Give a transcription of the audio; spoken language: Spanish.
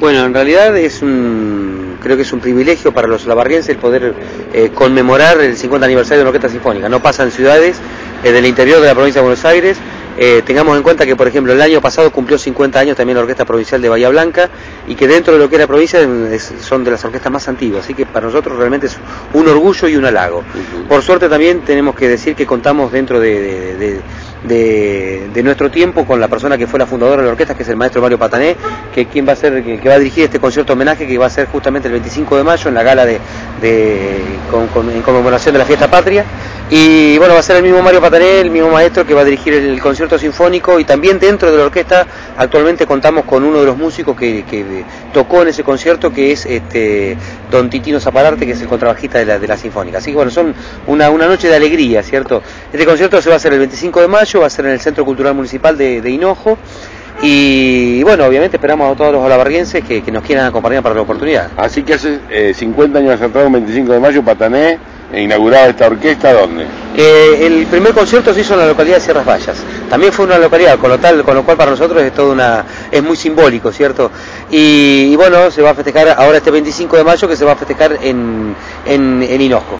Bueno, en realidad es un, creo que es un privilegio para los labarguenses el poder eh, conmemorar el 50 aniversario de la Orquesta Sinfónica. No pasa en ciudades eh, del interior de la provincia de Buenos Aires. Eh, tengamos en cuenta que, por ejemplo, el año pasado cumplió 50 años también la Orquesta Provincial de Bahía Blanca y que dentro de lo que era provincia es- son de las orquestas más antiguas. Así que para nosotros realmente es un orgullo y un halago. Por suerte también tenemos que decir que contamos dentro de, de- de- de- de nuestro tiempo con la persona que fue la fundadora de la orquesta, que es el maestro Mario Patané, que quien va a ser, que, que va a dirigir este concierto homenaje que va a ser justamente el 25 de mayo en la gala de, de- con- con- en conmemoración de la fiesta patria. Y bueno, va a ser el mismo Mario Patané, el mismo maestro que va a dirigir el concierto sinfónico y también dentro de la orquesta actualmente contamos con uno de los músicos que, que tocó en ese concierto que es este Don Titino Zapararte, que es el contrabajista de la, de la sinfónica. Así que bueno, son una, una noche de alegría, ¿cierto? Este concierto se va a hacer el 25 de mayo, va a ser en el Centro Cultural Municipal de, de Hinojo. Y bueno, obviamente esperamos a todos los alabarguenses que, que nos quieran acompañar para la oportunidad. Así que hace eh, 50 años atrás, un 25 de mayo, Patané eh, inauguraba esta orquesta, ¿dónde? Eh, el primer concierto se hizo en la localidad de Sierras Vallas. También fue una localidad, con lo cual para nosotros es todo una, es muy simbólico, ¿cierto? Y, bueno, se va a festejar ahora este 25 de mayo que se va a festejar en, en, en Hinojo.